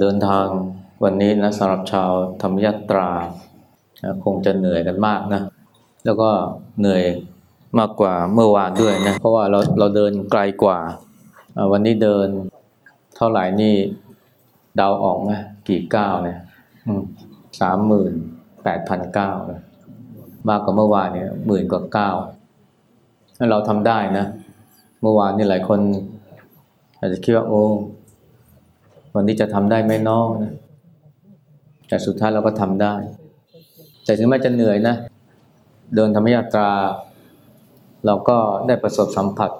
เดินทางวันนี้นะสำหรับชาวธรรมยาตราคงจะเหนื่อยกันมากนะ แล้วก็เหนื่อยมากกว่าเมื่อวานด้วยนะ เพราะว่าเราเราเดินไกลกว่า วันนี้เดินเท่าไหร่นี่เดาออกไหมกี่ก้าวเนี่ยสามหมื่นแปดพันเก้ามากกว่าเมื่อวานเนี่ยหมื่นกว่าเก้าเราทำได้นะ เมื่อวานนี่หลายคน อาจจะคิดว่าโอ้ วันนี้จะทำได้ไหมน้องนะแต่สุดท้ายเราก็ทำได้ แต่ถึงแม้จะเหนื่อยนะ เดินธรรมยาตรา เราก็ได้ประสบสัมผัส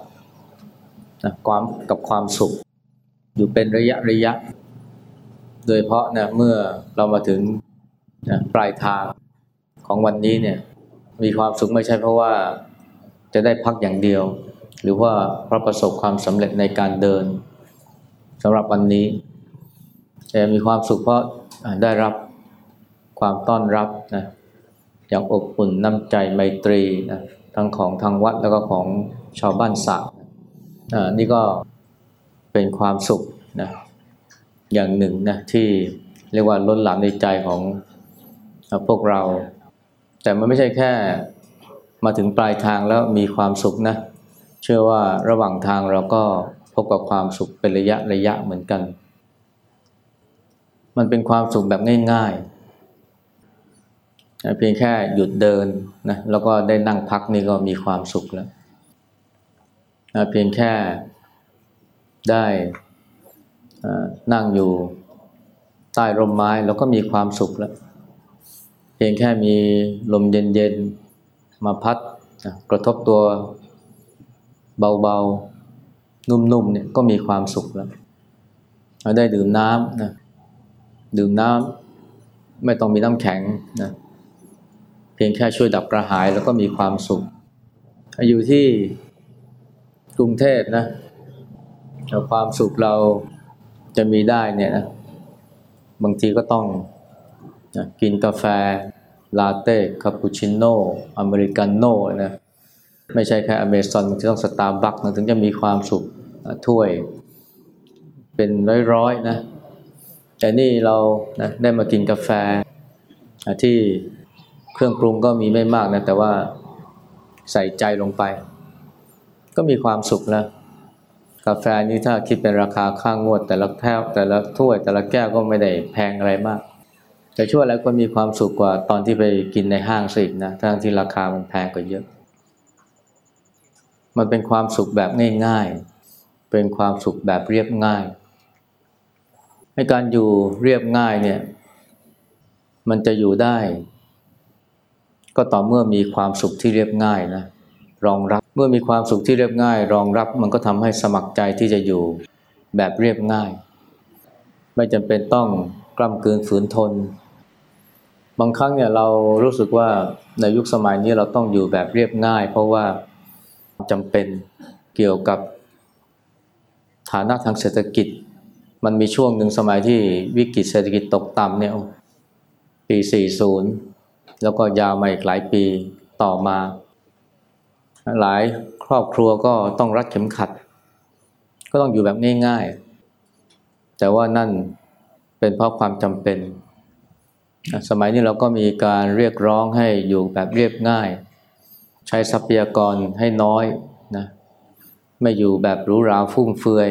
นะความกับความสุข อยู่เป็นระยะระยะ โดยเพราะนะเมื่อเรามาถึงนะปลายทางของวันนี้เนี่ย มีความสุขไม่ใช่เพราะว่าจะได้พักอย่างเดียว หรือว่าเพราะประสบความสำเร็จในการเดินสำหรับวันนี้ แต่มีความสุขเพราะได้รับความต้อนรับนะอย่างอบอุ่นน้ำใจไมตรีนะทั้งของทางวัดแล้วก็ของชาวบ้านสักนี่ก็เป็นความสุขนะอย่างหนึ่งนะที่เรียกว่าล้นหลามในใจของพวกเรา แต่มันไม่ใช่แค่มาถึงปลายทางแล้วมีความสุขนะเชื่อว่าระหว่างทางเราก็พบกับความสุขเป็นระยะระยะเหมือนกัน มันเป็นความสุขแบบง่ายๆเพียงแค่หยุดเดินนะแล้วก็ได้นั่งพักนี่ก็มีความสุขแล้วเพียงแค่ได้นั่งอยู่ใต้ร่มไม้เราก็มีความสุขแล้ว เพียงแค่มีลมเย็นๆมาพัดกระทบตัวเบาๆ นุ่มๆเนี่ยก็มีความสุขแล้ว ได้ดื่มน้ำนะ ดื่มน้ำไม่ต้องมีน้ำแข็งนะเพียงแค่ช่วยดับกระหายแล้วก็มีความสุข อยู่ที่กรุงเทพนะความสุขเราจะมีได้เนี่ยนะบางทีก็ต้องนะกินกาแฟ ลาเต้คาปูชิโน่อเมริกาโน่นะไม่ใช่แค่อเมซอนที่ต้องสตาร์บัคนะถึงจะมีความสุขถ้วย เป็นร้อยๆนะ แต่นี่เรานะได้มากินกาแฟที่เครื่องปรุงก็มีไม่มากนะแต่ว่าใส่ใจลงไป ก็มีความสุขแล้วกาแฟนี้ถ้าคิดเป็นราคาข้างงวด แต่ละแก้วแต่ละถ้วย แต่ละแก้วก็ไม่ได้แพงอะไรมาก แต่ช่วยแล้วก็มีความสุขกว่าตอนที่ไปกินในห้างสินะทั้งที่ราคามันแพงกว่าเยอะ มันเป็นความสุขแบบง่ายๆ เป็นความสุขแบบเรียบง่าย ให้การอยู่เรียบง่ายเนี่ย มันจะอยู่ได้ ก็ต่อเมื่อมีความสุขที่เรียบง่ายนะรองรับเมื่อมีความสุขที่เรียบง่าย รองรับมันก็ทำให้สมัครใจที่จะอยู่แบบเรียบง่าย ไม่จำเป็นต้องกล้ำกลืนฝืนทน บางครั้งเนี่ยเรารู้สึกว่าในยุคสมัยนี้เราต้องอยู่แบบเรียบง่าย เพราะว่าจำเป็นเกี่ยวกับฐานะทางเศรษฐกิจ มันมีช่วงหนึ่งสมัยที่วิกฤตเศรษฐกิจตกต่ำเนี่ยปี 40 แล้วก็ยาวมาอีกหลายปีต่อมา หลายครอบครัวก็ต้องรัดเข็มขัด ก็ต้องอยู่แบบง่ายๆ แต่ว่านั่นเป็นเพราะความจำเป็น สมัยนี้เราก็มีการเรียกร้องให้อยู่แบบเรียบง่าย ใช้ทรัพยากรให้น้อยนะไม่อยู่แบบหรูหราฟุ่มเฟือย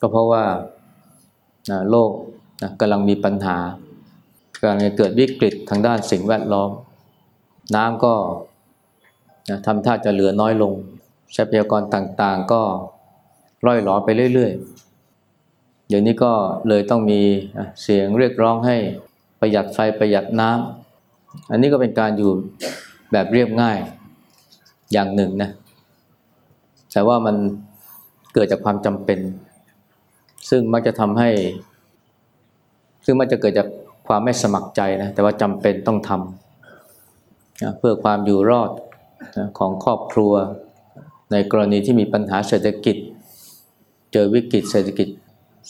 ก็เพราะว่าโลกนะกำลังมีปัญหากำลังเกิดวิกฤตทางด้านสิ่งแวดล้อม น้ำก็นะทำท่าจะเหลือน้อยลงทรัพยากรต่างๆก็ร่อยหลอไปเรื่อยๆ เดี๋ยวนี้ก็เลยต้องมีเสียงเรียกร้องให้ประหยัดไฟประหยัดน้ำอันนี้ก็เป็นการอยู่แบบเรียบง่ายอย่างหนึ่งนะแต่ว่ามันเกิดจากความจำเป็น ซึ่งมักจะทำให้ ซึ่งมันจะเกิดจากความไม่สมัครใจนะแต่ว่าจำเป็นต้องทำนะเพื่อความอยู่รอดนะของครอบครัว ในกรณีที่มีปัญหาเศรษฐกิจ เจอวิกฤตเศรษฐกิจ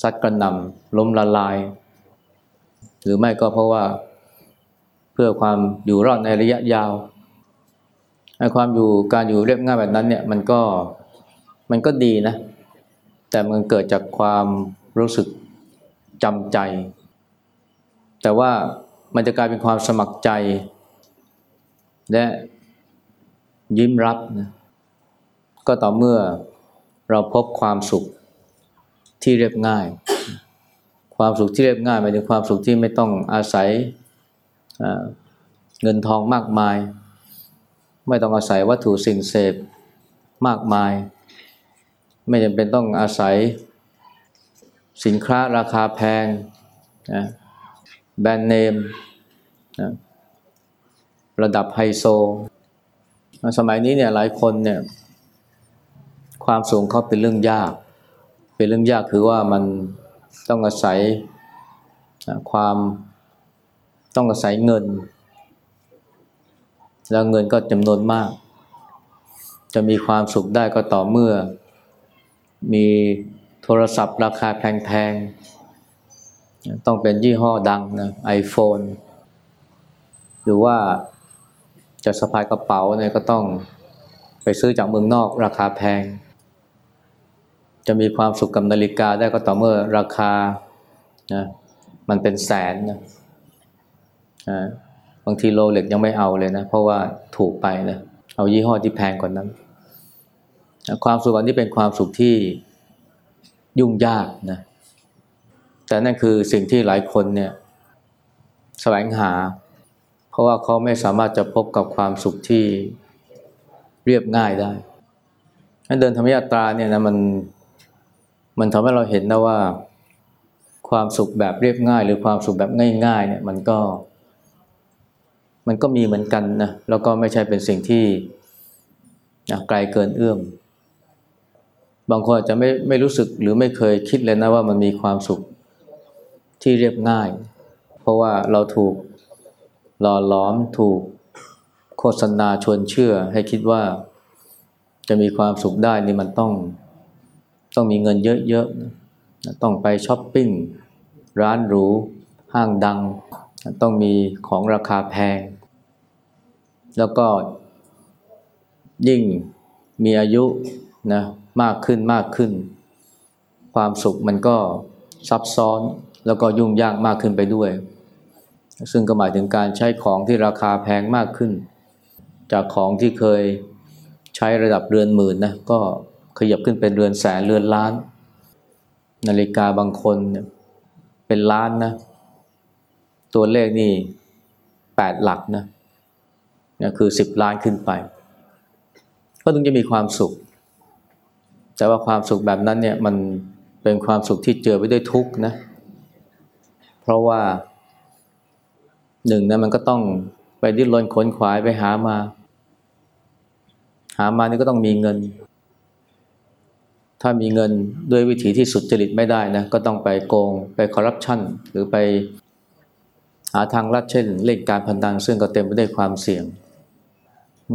ซัดกระหน่ำล้มละลาย หรือไม่ก็เพราะว่าเพื่อความอยู่รอดในระยะยาวความอยู่การอยู่เรียบง่ายแบบนั้นเนี่ยมันก็มันก็ดีนะ แต่มันเกิดจากความรู้สึกจำใจ แต่ว่ามันจะกลายเป็นความสมัครใจ และยิ้มรับนะก็ต่อเมื่อเราพบความสุขที่เรียบง่าย ความสุขที่เรียบง่ายหมายถึงความสุขที่ไม่ต้องอาศัยเงินทองมากมาย ไม่ต้องอาศัยวัตถุสิ่งเสพมากมาย ไม่จำเป็นต้องอาศัยสินค้าราคาแพงนะแบรนด์เนมนะระดับไฮโซ สมัยนี้เนี่ยหลายคนเนี่ยความสูงเขาเป็นเรื่องยาก เป็นเรื่องยากคือว่ามันต้องอาศัยความต้องอาศัยเงิน แล้วเงินก็จำนวนมาก จะมีความสุขได้ก็ต่อเมื่อ มีโทรศัพท์ราคาแพงๆ ต้องเป็นยี่ห้อดังนะไอโฟนหรือว่าจะสะพายกระเป๋าเนี่ยก็ต้องไปซื้อจากเมืองนอกราคาแพง จะมีความสุขกับนาฬิกาได้ก็ต่อเมื่อราคานะมันเป็นแสนนะบางทีโลเล็กยังไม่เอาเลยนะ เพราะว่าถูกไปนะเอายี่ห้อที่แพงกว่านนั้น ความสุขอันนี้เป็นความสุขที่ยุ่งยากนะแต่นั่นคือสิ่งที่หลายคนเนี่ยแสวงหา เพราะว่าเขาไม่สามารถจะพบกับความสุขที่เรียบง่ายได้การเดินธรรมยาตราเนี่ยนะมันมันทำให้เราเห็นนะว่า ความสุขแบบเรียบง่าย หรือความสุขแบบง่ายๆเนี่ยมันก็ มันก็มีเหมือนกันนะแล้วก็ไม่ใช่เป็นสิ่งที่ไกลเกินเอื้อม บางคนอาจจะไม่ไม่รู้สึกหรือไม่เคยคิดเลยนะว่ามันมีความสุขที่เรียบง่าย เพราะว่าเราถูกหล่อหลอมถูกโฆษณาชวนเชื่อ ให้คิดว่าจะมีความสุขได้นี่มันต้องต้องมีเงินเยอะๆต้องไปช้อปปิ้งร้านหรูห้างดัง ต้องมีของราคาแพง แล้วก็ยิ่งมีอายุนะ มากขึ้นมากขึ้น ความสุขมันก็ซับซ้อนแล้วก็ยุ่งยากมากขึ้นไปด้วย ซึ่งก็หมายถึงการใช้ของที่ราคาแพงมากขึ้น จากของที่เคยใช้ระดับเรือนหมื่นนะก็ขยับขึ้นเป็นเรือนแสนเรือนล้าน นาฬิกาบางคนเป็นล้านนะตัวเลขนี่แปดหลักนะนะคือสิบล้านขึ้นไป ก็ถึงจะมีความสุข แต่ว่าความสุขแบบนั้นเนี่ยมันเป็นความสุขที่เจอไปด้วยทุกข์นะ เพราะว่าหนึ่งนะมันก็ต้องไปดิ้นรนขนขวายไปหามา หามานี่ก็ต้องมีเงิน ถ้ามีเงินด้วยวิธีที่สุดจริตไม่ได้นะก็ต้องไปโกงไปคอร์รัปชันหรือไปหาทางลัดเช่นเล่นการพนันซึ่งก็เต็มไปด้วยความเสี่ยง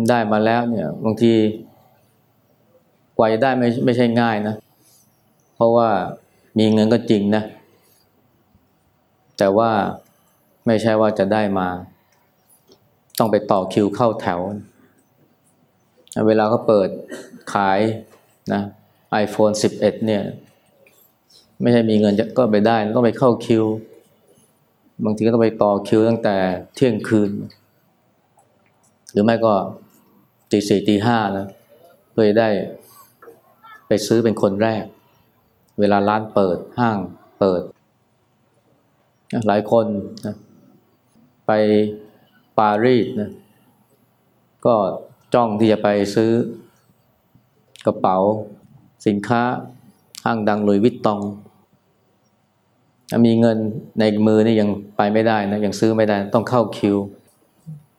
ได้มาแล้วเนี่ยบางที กว่าจะได้ไม่ไม่ใช่ง่ายนะ เพราะว่ามีเงินก็จริงนะ แต่ว่าไม่ใช่ว่าจะได้มา ต้องไปต่อคิวเข้าแถว เวลาเขาเปิดขายนะ iPhone 11 เนี่ย ไม่ใช่มีเงินก็ไปได้ ต้องไปเข้าคิว บางทีก็ต้องไปต่อคิวตั้งแต่เที่ยงคืน หรือไม่ก็ตีสี่ตีห้านะเพื่อได้ ไปซื้อเป็นคนแรก เวลาร้านเปิดห้างเปิด หลายคนนะไปปารีสนะก็จ้องที่จะไปซื้อกระเป๋า สินค้าห้างดังลุยวิตตอง มีเงินในมือนี่ยังไปไม่ได้นะยังซื้อไม่ได้ต้องเข้าคิว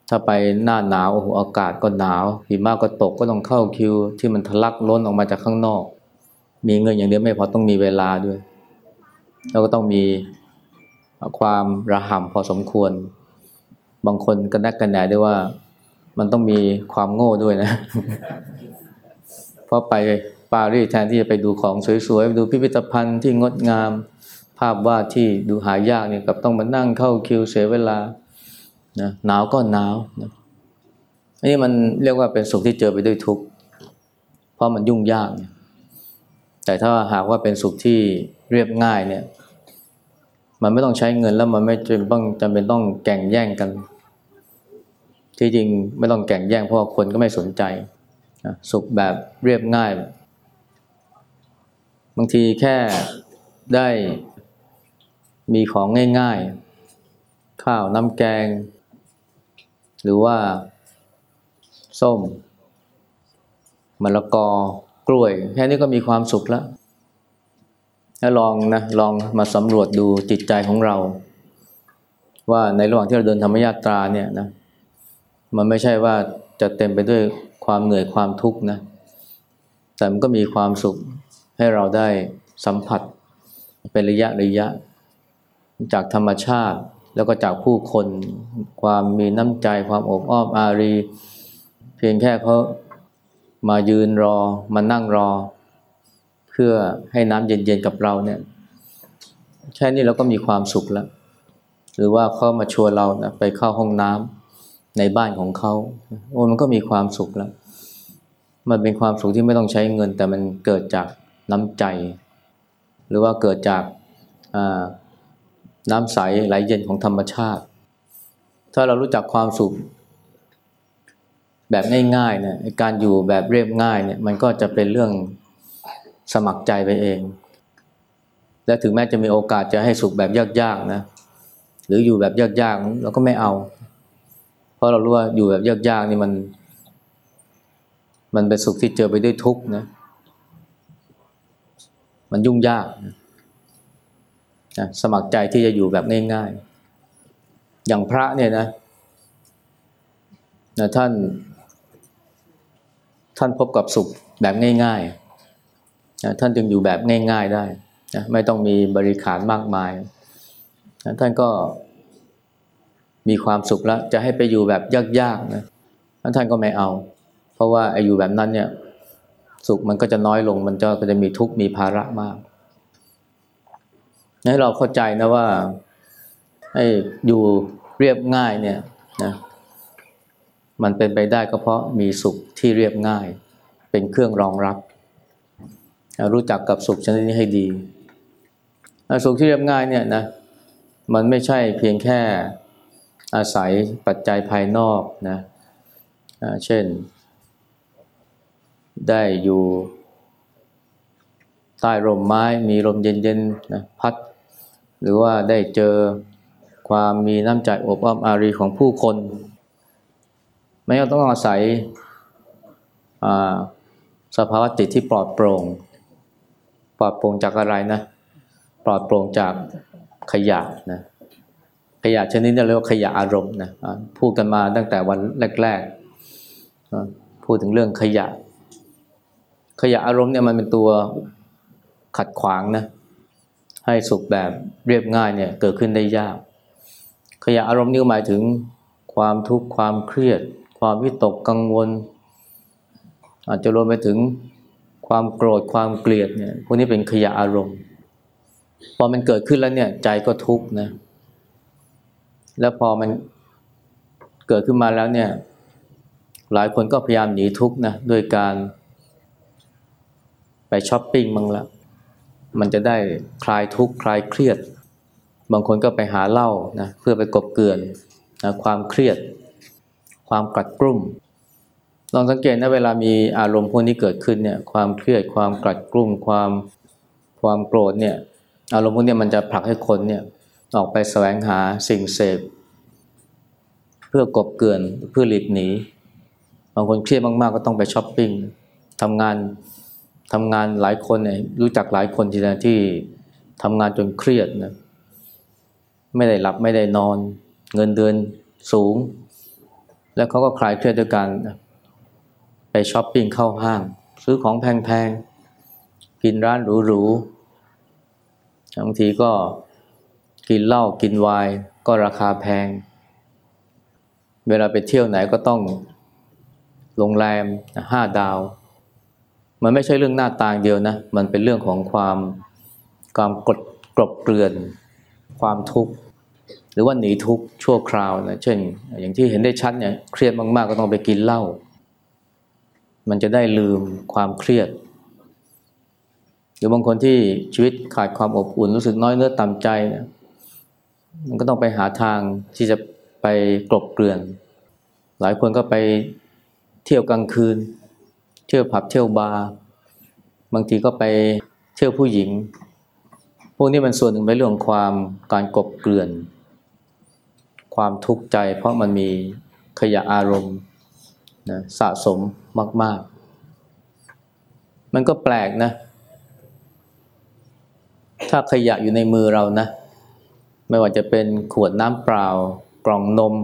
ถ้าไปหน้าหนาวโอ้โหอากาศก็หนาวหิมะก็ตกก็ต้องเข้าคิว ที่มันทะลักล้นออกมาจากข้างนอก มีเงินอย่างเดียวไม่พอต้องมีเวลาด้วย แล้วก็ต้องมีความระห่ำพอสมควร บางคนก็นักกันแหนด้วยว่า มันต้องมีความโง่ด้วยนะ เพราะไปปารีสแทนที่จะไปดูของสวยๆดูพิพิธภัณฑ์ที่งดงาม ภาพวาดที่ดูหายากเนี่ยกับต้องมานั่งเข้าคิวเสียเวลา นะหนาวก็หนาวนะอันนี้มันเรียกว่าเป็นสุขที่เจอไปด้วยทุกข์เพราะมันยุ่งยากยแต่ถ้าหากว่าเป็นสุขที่เรียบง่ายเนี่ย มันไม่ต้องใช้เงินแล้วมันไม่จำต้องจำเป็นต้องแข่งแย่งกัน ที่จริงไม่ต้องแข่งแย่งเพราะคนก็ไม่สนใจสุขแบบเรียบง่าย บางทีแค่ได้มีของง่ายๆ ข้าวน้ำแกง หรือว่าส้มมะละกอกล้วย แค่นี้ก็มีความสุขแล้วแล้วลองนะลองมาสำรวจดูจิตใจของเรา ว่าในระหว่างที่เราเดินธรรมยาตราเนี่ยนะมันไม่ใช่ว่าจะเต็มไปด้วยความเหนื่อยความทุกข์นะแต่มันก็มีความสุขให้เราได้สัมผัสเป็นระยะระยะ จากธรรมชาติ แล้วก็จากผู้คน ความมีน้ำใจความอบอ้อมอารี เพียงแค่เขามายืนรอมานั่งรอ เพื่อให้น้ำเย็นๆกับเราเนี่ยแค่นี้เราก็มีความสุขแล้ว หรือว่าเขามาชวนเรานะไปเข้าห้องน้ำในบ้านของเขาโอ้มันก็มีความสุขแล้ว มันเป็นความสุขที่ไม่ต้องใช้เงิน แต่มันเกิดจากน้ำใจ หรือว่าเกิดจาก น้ำใสไหลเย็นของธรรมชาติ ถ้าเรารู้จักความสุข แบบง่ายๆเนี่ยการอยู่แบบเรียบง่ายเนี่ยมันก็จะเป็นเรื่องสมัครใจไปเอง และถึงแม้จะมีโอกาสจะให้สุขแบบยากๆนะหรืออยู่แบบยากๆเราก็ไม่เอา เพราะเรารู้ว่าอยู่แบบยากๆนี่มัน มันเป็นสุขที่เจอไปด้วยทุกข์นะมันยุ่งยากนะ นะสมัครใจที่จะอยู่แบบง่ายๆ อย่างพระเนี่ยนะนะท่าน ท่านพบกับสุขแบบง่ายๆนะท่านจึงอยู่แบบง่าย ๆได้นะไม่ต้องมีบริขารมากมายนะท่านก็มีความสุขแล้ว จะให้ไปอยู่แบบยากๆนะท่านก็ไม่เอา เพราะว่าไอ้อยู่แบบนั้นเนี่ย สุขมันก็จะน้อยลง มันจะก็จะมีทุกข์มีภาระมาก ให้เราเข้าใจนะว่าให้อยู่เรียบง่ายเนี่ยนะมันเป็นไปได้ก็เพราะมีสุขที่เรียบง่าย เป็นเครื่องรองรับ รู้จักกับสุขชนิดนี้ให้ดีสุขที่เรียบง่ายเนี่ยนะมันไม่ใช่เพียงแค่อาศัยปัจจัยภายนอกนะเช่น ได้อยู่ใต้ร่มไม้มีลมเย็นๆนะพัด หรือว่าได้เจอความมีน้ำใจอบอ้อมอารีของผู้คน ไม่ต้องอาศัยสภาวะจิตที่ปลอดโปร่ง ปลอดโปร่งจากอะไรนะ ปลอดโปร่งจากขยะนะขยะชนิดนี้เรียกว่าขยะอารมณ์นะพูดกันมาตั้งแต่วันแรกๆพูดถึงเรื่องขยะ ขยะอารมณ์เนี่ยมันเป็นตัวขัดขวางนะ ให้สุขแบบเรียบง่ายเนี่ยเกิดขึ้นได้ยาก ขยะอารมณ์นี่หมายถึงความทุกข์ความเครียด ความวิตกกังวล อาจจะรวมไปถึงความโกรธความเกลียดเนี่ยพวกนี้เป็นขยะอารมณ์พอมันเกิดขึ้นแล้วเนี่ยใจก็ทุกข์นะแล้วพอมันเกิดขึ้นมาแล้วเนี่ยหลายคนก็พยายามหนีทุกข์นะด้วยการไปช้อปปิ้งมั่งละ มันจะได้คลายทุกข์คลายเครียด บางคนก็ไปหาเหล้านะเพื่อไปกบเกลื่อนนะความเครียด ความกัดกรุ่ม ลองสังเกตนะเวลามีอารมณ์พวกนี้เกิดขึ้นเนี่ยความเครียดความกัดกรุ่ม ความความโกรธเนี่ยอารมณ์พวกนี้มันจะผลักให้คนเนี่ยออกไปแสวงหาสิ่งเสพ เพื่อกบเกลื่อนเพื่อหลีกหนีบางคนเครียดมากๆก็ต้องไปช้อปปิ้งทำงาน ทำงานหลายคนเนี่ยรู้จักหลายคนทีนะที่ทำงานจนเครียดนะไม่ได้หลับไม่ได้นอน เงินเดือนสูง แล้วเขาก็คลายเครียดด้วยการไปช้อปปิ้งเข้าห้าง ซื้อของแพงๆ กินร้านหรูๆบางทีก็กินเหล้ากินไวน์ก็ราคาแพง เวลาไปเที่ยวไหนก็ต้องโรงแรมห้าดาว มันไม่ใช่เรื่องหน้าตาเดียวนะ มันเป็นเรื่องของความความกดกลบเกลื่อน ความทุกข์ หรือว่าหนีทุกข์ชั่วคราวนะ เช่น อย่างที่เห็นได้ชัดเนี่ย เครียดมาก ๆ ก็ต้องไปกินเหล้า มันจะได้ลืมความเครียด หรือบางคนที่ชีวิตขาดความอบอุ่นรู้สึกน้อยเนื้อต่ำใจเนี่ย มันก็ต้องไปหาทางที่จะไปกลบเกลื่อน หลายคนก็ไปเที่ยวกลางคืน เที่ยวผับเที่ยวบาร์บางทีก็ไปเที่ยวผู้หญิง พวกนี้มันส่วนหนึ่งเป็นเรื่องความการกบเกลื่อน ความทุกข์ใจ เพราะมันมีขยะอารมณ์นะสะสมมาก ๆ มันก็แปลกนะ ถ้าขยะอยู่ในมือเรานะ ไม่ว่าจะเป็นขวดน้ำเปล่า กล่องนม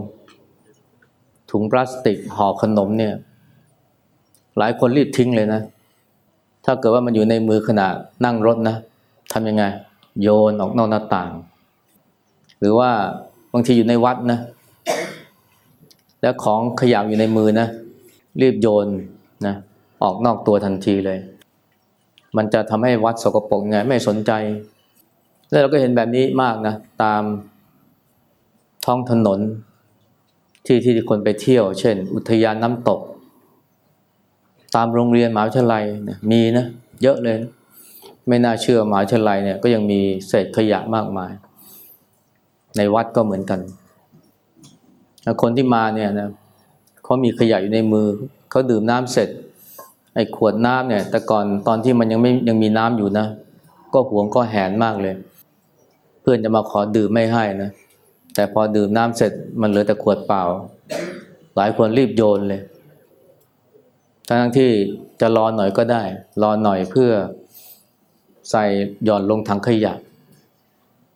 ถุงพลาสติกห่อขนมเนี่ย หลายคนรีบทิ้งเลยนะ ถ้าเกิดว่ามันอยู่ในมือขณะนั่งรถนะทำยังไง โยนออกนอกหน้าต่าง หรือว่าบางทีอยู่ในวัดนะ แล้วของขยะอยู่ในมือนะ รีบโยนนะออกนอกตัวทันทีเลย มันจะทำให้วัดสกปรกไงไม่สนใจ แล้วเราก็เห็นแบบนี้มากนะ ตามท้องถนนที่ที่คนไปเที่ยว เช่น อุทยานน้ำตก ตามโรงเรียนมหาวิทยาลัยเนี่ยมีนะเยอะเลย ไม่น่าเชื่อมหาวิทยาลัยเนี่ยก็ยังมีเศษขยะมากมาย ในวัดก็เหมือนกัน คนที่มาเนี่ยนะเขามีขยะอยู่ในมือ เขาดื่มน้ำเสร็จ ไอ้ขวดน้ำเนี่ย แต่ก่อนตอนที่มันยังไม่ยังมีน้ำอยู่นะ ก็หวงก็แหนมากเลย เพื่อนจะมาขอดื่มไม่ให้นะแต่พอดื่มน้ำเสร็จมันเหลือแต่ขวดเปล่า หลายคนรีบโยนเลย ทั้งที่จะรอหน่อยก็ได้ รอหน่อยเพื่อใส่หย่อนลงถังขยะ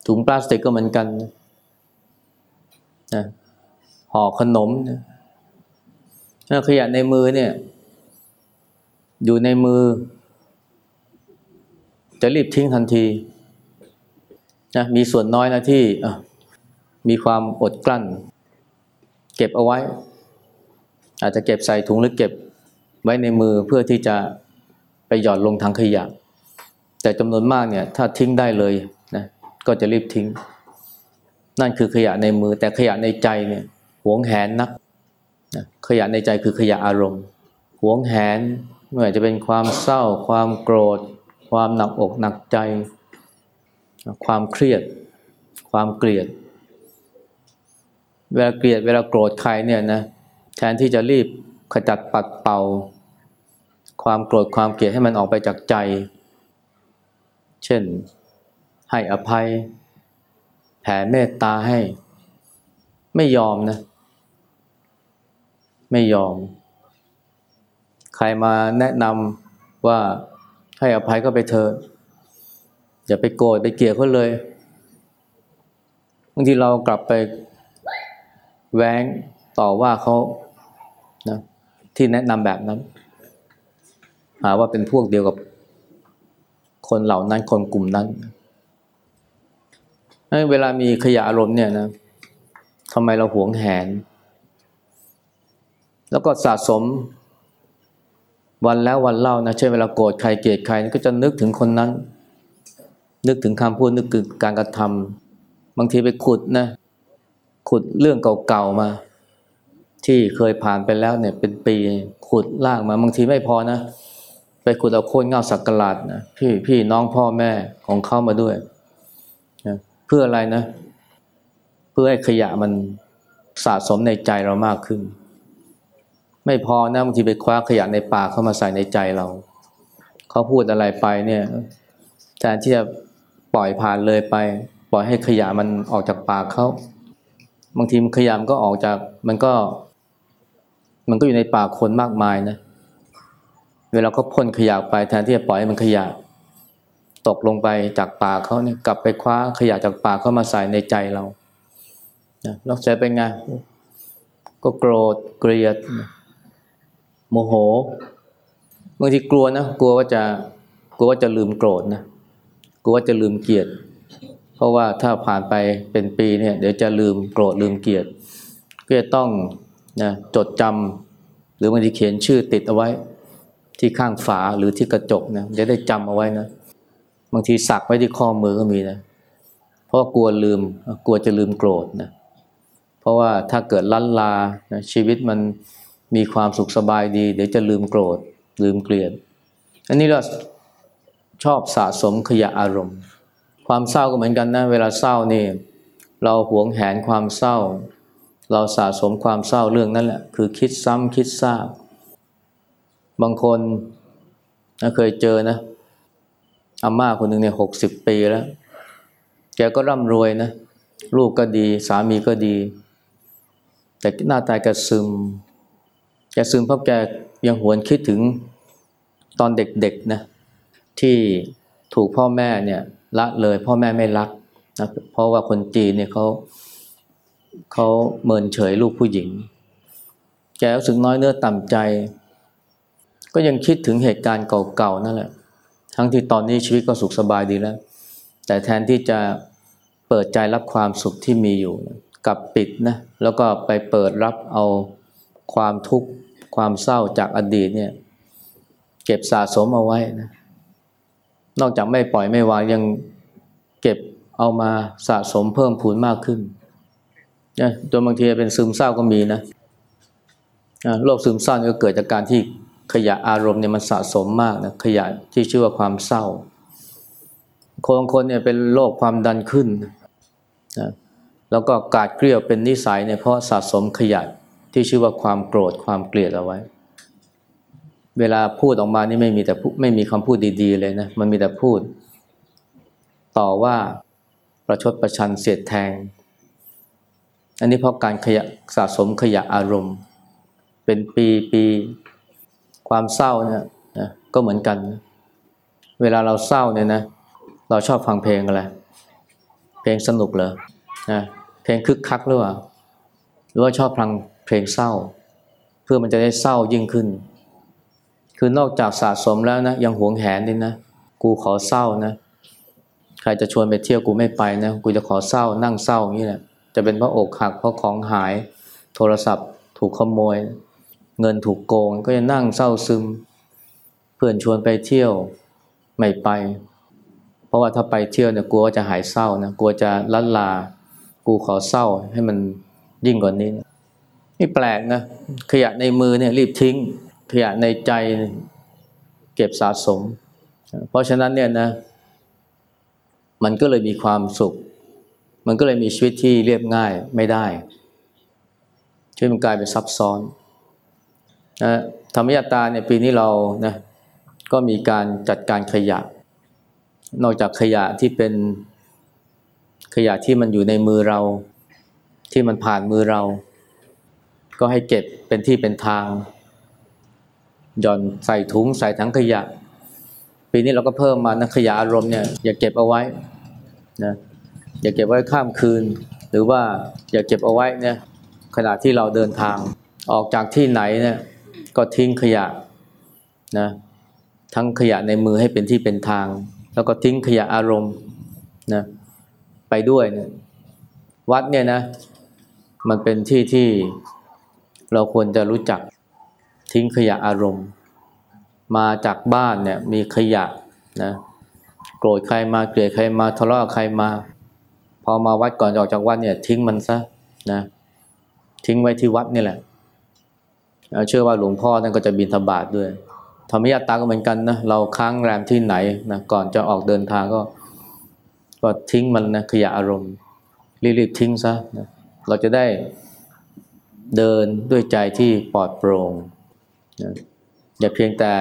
ถุงพลาสติกก็เหมือนกันนะห่อขนมนะขยะในมือเนี่ย อยู่ในมือ จะรีบทิ้งทันทีนะมีส่วนน้อยนะที่มีความอดกลั้น เก็บเอาไว้ อาจจะเก็บใส่ถุงหรือเก็บ ไว้ในมือเพื่อที่จะไปหย่อนลงถังขยะ แต่จำนวนมากเนี่ยถ้าทิ้งได้เลยนะก็จะรีบทิ้ง นั่นคือขยะในมือ แต่ขยะในใจเนี่ยหวงแหนนักนะขยะในใจคือขยะอารมณ์หวงแหนไม่ว่าจะเป็นความเศร้า ความโกรธ ความหนักอกหนักใจ ความเครียด ความเกลียด เวลาเกลียดเวลาโกรธใครเนี่ยนะแทนที่จะรีบขจัดปัดเป่า ความโกรธความเกลียดให้มันออกไปจากใจ เช่นให้อภัย แผ่เมตตาให้ ไม่ยอมนะ ไม่ยอม ใครมาแนะนำว่าให้อภัยก็ไปเถอะอย่าไปโกรธไปเกลียดเขาเลยบางทีเรากลับไปแว้งต่อว่าเขานะที่แนะนำแบบนั้นาว่าเป็นพวกเดียวกับคนเหล่านั้นคนกลุ่มนั้นเวลามีขยะอารมณ์เนี่ยนะทำไมเราหวงแหน แล้วก็สะสมวันแล้ววันเล่านะเช่นเวลาโกรธใครเกลียดใครก็จะนึกถึงคนนั้น นึกถึงคำพูดนึกถึงการกระทำบางทีไปขุดนะขุดเรื่องเก่าๆมา ที่เคยผ่านไปแล้วเนี่ยเป็นปีขุดลากมาบางทีไม่พอนะ ไปขุดเอาโคนเงาสักกลาดนะพี่พี่น้องพ่อแม่ของเขามาด้วยนะเพื่ออะไรนะ เพื่อให้ขยะมันสะสมในใจเรามากขึ้น ไม่พอนะบางทีไปคว้าขยะในปากเข้ามาใส่ในใจเราเขาพูดอะไรไปเนี่ยแทนที่จะปล่อยผ่านเลยไป ปล่อยให้ขยะมันออกจากปากเขาบางทีขยะมันก็ออกจากมันก็ มันก็อยู่ในปากคนมากมายนะ เวลาเขาพ่นขยะไปแทนที่จะปล่อยให้มันขยะ ตกลงไปจากปากเขาเนี่ยกลับไปคว้าขยะจากปากเขามาใส่ในใจเราเราใจเป็นไง ก็โกรธเกลียด โมโหบางทีกลัวนะกลัวว่าจะกลัวว่าจะลืมโกรธนะกลัวว่าจะลืมเกลียด เพราะว่าถ้าผ่านไปเป็นปีเนี่ยเดี๋ยวจะลืมโกรธลืมเกลียด ก็จะต้องนะจดจำหรือบางทีเขียนชื่อติดเอาไว้ ที่ข้างฝาหรือที่กระจกนะจะได้จำเอาไว้นะ บางทีสักไว้ที่ข้อมือก็มีนะ เพราะกลัวลืมกลัวจะลืมโกรธนะ เพราะว่าถ้าเกิดลันลานะชีวิตมันมีความสุขสบายดี เดี๋ยวจะลืมโกรธ ลืมเกลียด อันนี้เราชอบสะสมขยะอารมณ์ ความเศร้าก็เหมือนกันนะ เวลาเศร้านี่ เราหวงแหนความเศร้า เราสะสมความเศร้าเรื่องนั้นแหละ คือคิดซ้ำคิดซาก บางคนนะเคยเจอนะอาม่าคนหนึ่งเนี่ยหกสิบปีแล้ว แกก็ร่ำรวยนะลูกก็ดีสามีก็ดี แต่หน้าตายแกซึม แกซึมเพราะแกยังหวนคิดถึงตอนเด็กๆนะที่ถูกพ่อแม่เนี่ยละเลยพ่อแม่ไม่รักนะเพราะว่าคนจีนเนี่ยเขาเขาเมินเฉยลูกผู้หญิง แกรู้สึกน้อยเนื้อต่ำใจ ก็ยังคิดถึงเหตุการณ์เก่าๆนั่นแหละ ทั้งที่ตอนนี้ชีวิตก็สุขสบายดีแล้ว แต่แทนที่จะเปิดใจรับความสุขที่มีอยู่กลับปิดนะแล้วก็ไปเปิดรับเอาความทุกข์ความเศร้าจากอดีตเนี่ยเก็บสะสมเอาไว้นะนอกจากไม่ปล่อยไม่วางยังเก็บเอามาสะสมเพิ่มพูนมากขึ้นนะตัวบางทีเป็นซึมเศร้าก็มีนะโรคซึมเศร้าก็เกิดจากการที่ ขยะอารมณ์เนี่ยมันสะสมมากนะขยะที่ชื่อว่าความเศร้าคนบางคนเนี่ยเป็นโรคความดันขึ้นนะแล้วก็กาดเกลียวเป็นนิสัยเนี่ยเพราะสะสมขยะที่ชื่อว่าความโกรธความเกลียดเอาไว้ เวลาพูดออกมานี่ไม่มีแต่ไม่มีคำพูดดีๆเลยนะมันมีแต่พูด ต่อว่าประชดประชันเสียดแทง อันนี้เพราะการขยะสะสมขยะอารมณ์ เป็นปีปี ความเศร้าเนี่ยนะก็เหมือนกันนะเวลาเราเศร้าเนี่ยนะ เราชอบฟังเพลงอะไร เพลงสนุกเหรอนะเพลงคึกคักหรือเปล่าหรือว่าชอบฟังเพลงเศร้า เพื่อมันจะได้เศร้ายิ่งขึ้น คือนอกจากสะสมแล้วนะ ยังหวงแหนด้วยนะ กูขอเศร้านะ ใครจะชวนไปเที่ยวกูไม่ไปนะ กูจะขอเศร้านั่งเศร้าอย่างนี้แหละ จะเป็นเพราะอกหักเพราะของหาย โทรศัพท์ถูกขโมย เงินถูกโกงก็จะนั่งเศร้าซึม เพื่อนชวนไปเที่ยวไม่ไป เพราะว่าถ้าไปเที่ยวเนี่ยกลัวว่าจะหายเศร้านะกลัวจะลันลา กูขอเศร้าให้มันยิ่งกว่านี้นะนี่แปลกนะขยะในมือเนี่ยรีบทิ้ง ขยะในใจเก็บสะสม เพราะฉะนั้นเนี่ยนะมันก็เลยมีความสุข มันก็เลยมีชีวิตที่เรียบง่ายไม่ได้ชีวิตมันกลายเป็นซับซ้อน นะธรรมยตาเนี่ยปีนี้เรานะก็มีการจัดการขยะ นอกจากขยะที่เป็นขยะที่มันอยู่ในมือเรา ที่มันผ่านมือเรา ก็ให้เก็บเป็นที่เป็นทาง หย่อนใส่ถุงใส่ถังขยะ ปีนี้เราก็เพิ่มมานะขยะอารมณ์เนี่ยอย่าเก็บเอาไว้นะอย่าเก็บไว้ข้ามคืน หรือว่าอย่าเก็บเอาไว้เนี่ยขณะที่เราเดินทางออกจากที่ไหนเนี่ย ก็ทิ้งขยะนะทั้งขยะในมือให้เป็นที่เป็นทาง แล้วก็ทิ้งขยะอารมณ์นะไปด้วยเนี่ยวัดเนี่ยนะมันเป็นที่ที่เราควรจะรู้จักทิ้งขยะอารมณ์ มาจากบ้านเนี่ยมีขยะนะโกรธใครมาเกลียดใครมาทะเลาะใครมา พอมาวัดก่อนออกจากวัดเนี่ยทิ้งมันซะนะทิ้งไว้ที่วัดนี่แหละ เชื่อว่าหลวงพ่อท่านก็จะบินธบาตด้วยธรรมยาตาก็เหมือนกันนะเราค้างแรมที่ไหนนะก่อนจะออกเดินทางก็ ก็ทิ้งมันนะขยะอารมณ์ รีบๆทิ้งซะนะเราจะได้เดินด้วยใจที่ปลอดโปร่งนะอย่าเพียงแต่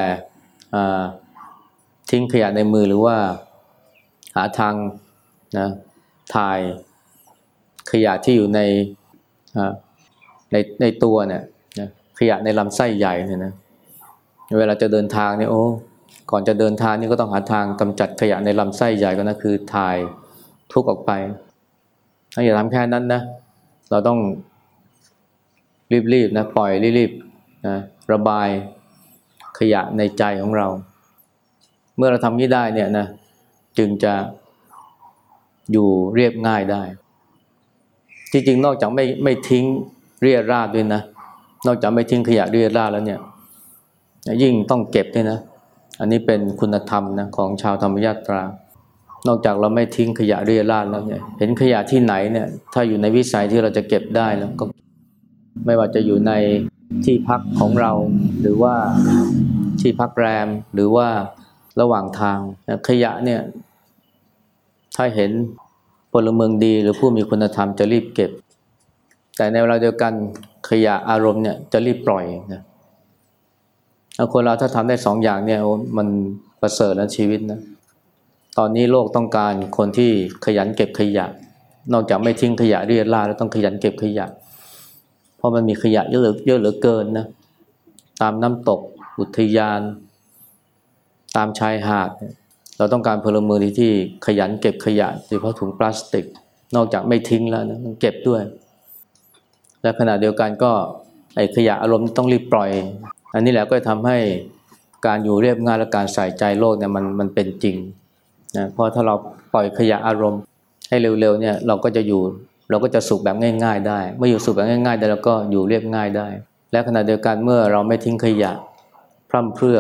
ทิ้งขยะในมือหรือว่าหาทางนะถ่ายขยะที่อยู่ในในในตัวเนี่ย ขยะในลำไส้ใหญ่เนี่ยนะเวลาจะเดินทางเนี่ยโอ้ก่อนจะเดินทางนี่ก็ต้องหาทางกำจัดขยะในลำไส้ใหญ่ก็นะคือถ่ายทุกออกไปถ้าอย่าทำแค่นั้นนะเราต้องรีบๆนะปล่อยรีบๆนะระบายขยะในใจของเรา เมื่อเราทำนี้ได้เนี่ยนะจึงจะอยู่เรียบง่ายได้ ที่จริงนอกจากไม่ไม่ทิ้งเรียราดด้วยนะ นอกจากไม่ทิ้งขยะเรียราดแล้วเนี่ย ยิ่งต้องเก็บด้วยนะ อันนี้เป็นคุณธรรมนะของชาวธรรมยาตรา นอกจากเราไม่ทิ้งขยะเรียราดแล้วเนี่ย เห็นขยะที่ไหนเนี่ย ถ้าอยู่ในวิสัยที่เราจะเก็บได้แล้วก็ ไม่ว่าจะอยู่ในที่พักของเรา หรือว่าที่พักแรม หรือว่าระหว่างทางขยะเนี่ย ถ้าเห็นพลเมืองดีหรือผู้มีคุณธรรมจะรีบเก็บ แต่ในเวลาเดียวกัน ขยะอารมณ์เนี่ยจะรีบปล่อยนะคนเราถ้าทำได้สองอย่างเนี่ยมันประเสริฐแล้วชีวิตนะตอนนี้โลกต้องการคนที่ขยันเก็บขยะ นอกจากไม่ทิ้งขยะเรียราแล้วต้องขยันเก็บขยะ เพราะมันมีขยะเยอะเหลือเยอะเหลือเกินนะตามน้ำตกอุทยาน ตามชายหาด เราต้องการพลเมืองที่ขยันเก็บขยะโดยเฉพาะถุงพลาสติก นอกจากไม่ทิ้งแล้วนะเก็บด้วย และขณะเดียวกันก็ไอขยะอารมณ์ต้องรีบปล่อย อันนี้แหละก็ทำให้การอยู่เรียบง่ายและการใส่ใจโลกเนี่ยมันมันเป็นจริงนะเพราะถ้าเราปล่อยขยะอารมณ์ให้เร็วๆเนี่ยเราก็จะอยู่เราก็จะสุขแบบง่าย ๆ ได้เมื่ออยู่สุขแบบง่ายๆได้เราก็อยู่เรียบง่ายได้ และขณะเดียวกันเมื่อเราไม่ทิ้งขยะพร่ำเพรื่อ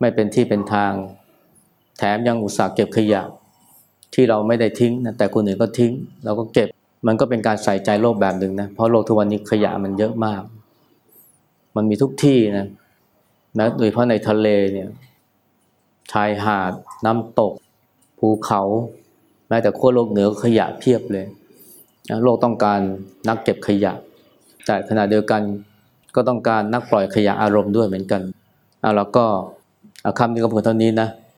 ไม่เป็นที่เป็นทาง แถมยังอุตส่าห์เก็บขยะที่เราไม่ได้ทิ้งนะแต่คนอื่นก็ทิ้ง เราก็เก็บ มันก็เป็นการใส่ใจโลกแบบหนึ่งนะ เพราะโลกทุกวันนี้ขยะมันเยอะมาก มันมีทุกที่นะนะ โดยเฉพาะในทะเลเนี่ยชายหาด น้ำตก ภูเขา แม้แต่ขั้วโลกเหนือขยะเพียบเลยนะโลกต้องการนักเก็บขยะ แต่ขณะเดียวกันก็ต้องการนักปล่อยขยะอารมณ์ด้วยเหมือนกันเอาแล้วก็คำนี้ก็เพียงเท่านี้นะ